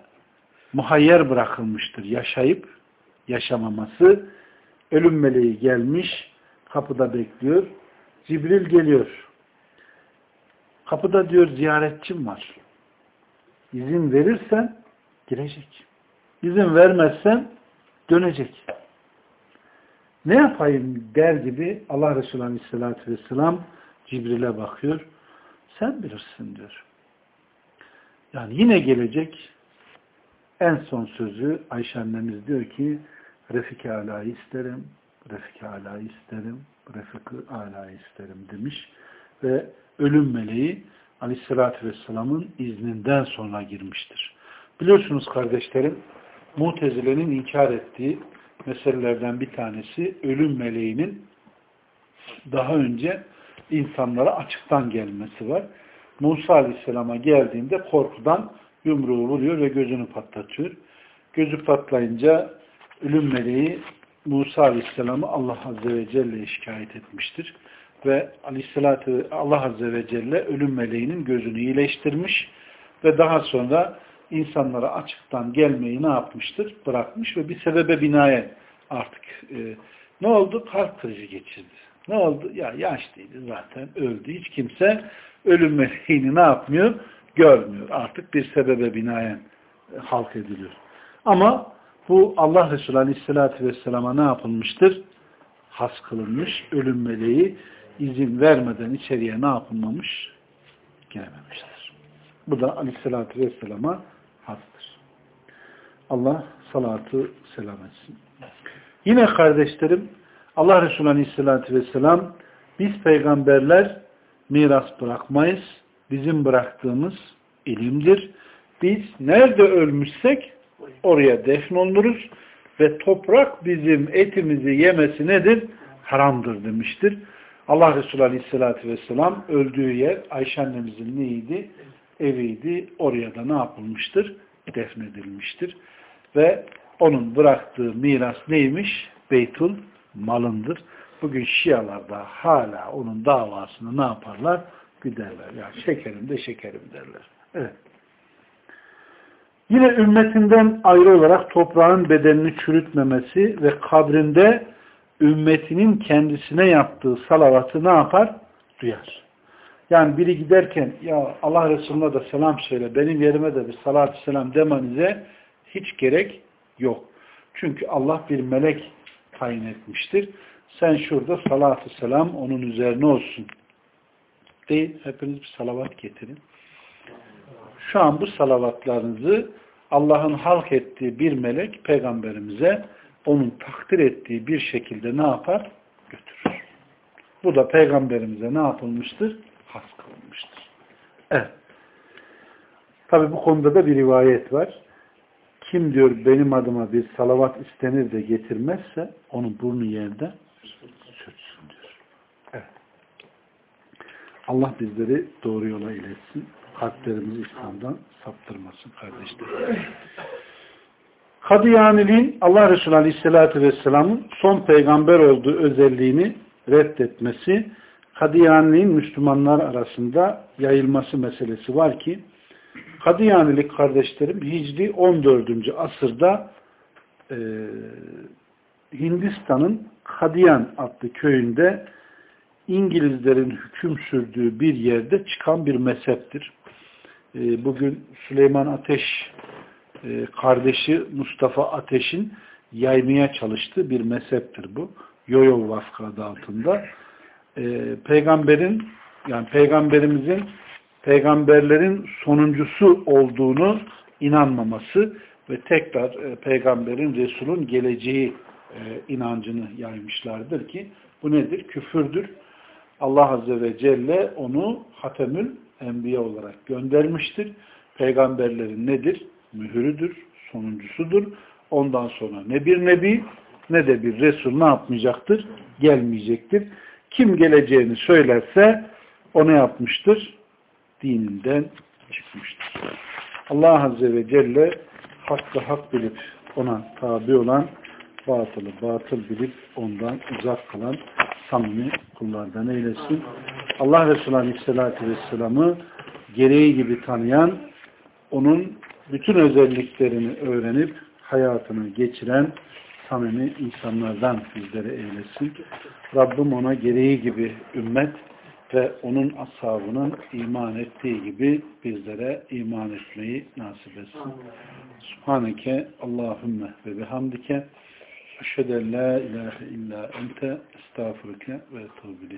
muhayyer bırakılmıştır. Yaşayıp yaşamaması. Ölüm meleği gelmiş, kapıda bekliyor. Cibril geliyor. Kapıda diyor ziyaretçim var. İzin verirsen girecek. İzin vermezsen dönecek. Ne yapayım der gibi Allah Resulü Aleyhisselatü Vesselam Cibril'e bakıyor. Sen bilirsin diyor. Yani yine gelecek en son sözü Ayşe annemiz diyor ki Refik-i Ala'yı isterim, Refik-i Ala'yı isterim, Refik-i Ala'yı isterim demiş. Ve ölüm meleği Aleyhisselatü Vesselam'ın izninden sonra girmiştir. Biliyorsunuz kardeşlerim, Mutezile'nin inkar ettiği meselelerden bir tanesi ölüm meleğinin daha önce insanlara açıktan gelmesi var. Musa Aleyhisselam'a geldiğinde korkudan yumruğu vuruyor ve gözünü patlatıyor. Gözü patlayınca ölüm meleği Musa Aleyhisselam'ı Allah Azze ve Celle'ye şikayet etmiştir. Ve Aleyhisselatü Allah Azze ve Celle ölüm meleğinin gözünü iyileştirmiş ve daha sonra insanlara açıktan gelmeyi ne yapmıştır? Bırakmış ve bir sebebe binaen artık e, ne oldu? Kalp krizi geçirdi. Ne oldu? Ya yaşlıydı zaten öldü. Hiç kimse ölüm meleğini ne yapmıyor? Görmüyor. Artık bir sebebe binaen e, halk ediliyor. Ama bu Allah Resulü Aleyhisselatü Vesselam'a ne yapılmıştır? has kılınmış. Ölüm meleği izin vermeden içeriye ne yapılmamış? Girememiştir. Bu da aleyhissalatü vesselama hastır. Allah salatı selam etsin. Yine kardeşlerim Allah Resulü Aleyhisselatü Vesselam biz peygamberler miras bırakmayız. Bizim bıraktığımız ilimdir. Biz nerede ölmüşsek oraya defnolunuruz ve toprak bizim etimizi yemesi nedir? Haramdır demiştir. Allah Resulü Aleyhisselatü Vesselam öldüğü yer Ayşe annemizin neydi? Eviydi. Oraya da ne yapılmıştır? Defnedilmiştir. Ve onun bıraktığı miras neymiş? Beytul malındır. Bugün Şialar da hala onun davasını ne yaparlar? Güderler. Yani şekerim de şekerim derler. Evet. Yine ümmetinden ayrı olarak toprağın bedenini çürütmemesi ve kabrinde ümmetinin kendisine yaptığı salavatı ne yapar? Duyar. Yani biri giderken ya Allah Resulü'ne de selam söyle, benim yerime de bir salatü selam demenize hiç gerek yok. Çünkü Allah bir melek tayin etmiştir. Sen şurada salatü selam onun üzerine olsun. Değil, hepiniz bir salavat getirin. Şu an bu salavatlarınızı Allah'ın halk ettiği bir melek peygamberimize onun takdir ettiği bir şekilde ne yapar? Götürür. Bu da peygamberimize ne yapılmıştır? Has kılınmıştır. Evet. Tabi bu konuda da bir rivayet var. Kim diyor benim adıma bir salavat istenir de getirmezse onun burnu yerde sürtsün diyor. Evet. Allah bizleri doğru yola iletsin. Kalplerimizi İslam'dan saptırmasın kardeşlerim. Kadiyaniliğin Allah Resulü Aleyhisselatü Vesselam'ın son peygamber olduğu özelliğini reddetmesi, Kadiyaniliğin Müslümanlar arasında yayılması meselesi var ki, Kadiyanilik kardeşlerim Hicri 14. asırda e, Hindistan'ın Kadiyan adlı köyünde İngilizlerin hüküm sürdüğü bir yerde çıkan bir mezheptir. E, bugün Süleyman Ateş e, kardeşi Mustafa Ateş'in yaymaya çalıştığı bir mezheptir bu. Yoyol Vaskı adı altında. E, peygamberin yani peygamberimizin peygamberlerin sonuncusu olduğunu inanmaması ve tekrar e, peygamberin Resul'ün geleceği e, inancını yaymışlardır ki bu nedir? Küfürdür. Allah Azze ve Celle onu Hatemül Enbiya olarak göndermiştir. Peygamberlerin nedir? Mühürüdür, sonuncusudur. Ondan sonra ne bir nebi ne de bir Resul ne yapmayacaktır? Gelmeyecektir. Kim geleceğini söylerse o ne yapmıştır? Dininden çıkmıştır. Allah Azze ve Celle hakkı hak bilip ona tabi olan batılı batıl bilip ondan uzak kalan samimi kullardan eylesin. Allah Resulü Aleyhisselatü Vesselam'ı gereği gibi tanıyan, onun bütün özelliklerini öğrenip hayatını geçiren samimi insanlardan bizlere eylesin. Rabbim ona gereği gibi ümmet ve onun ashabının iman ettiği gibi bizlere iman etmeyi nasip etsin. Subhaneke Allahümme ve bihamdike eşhedü en la ilahe illa ente estağfurike ve etûbü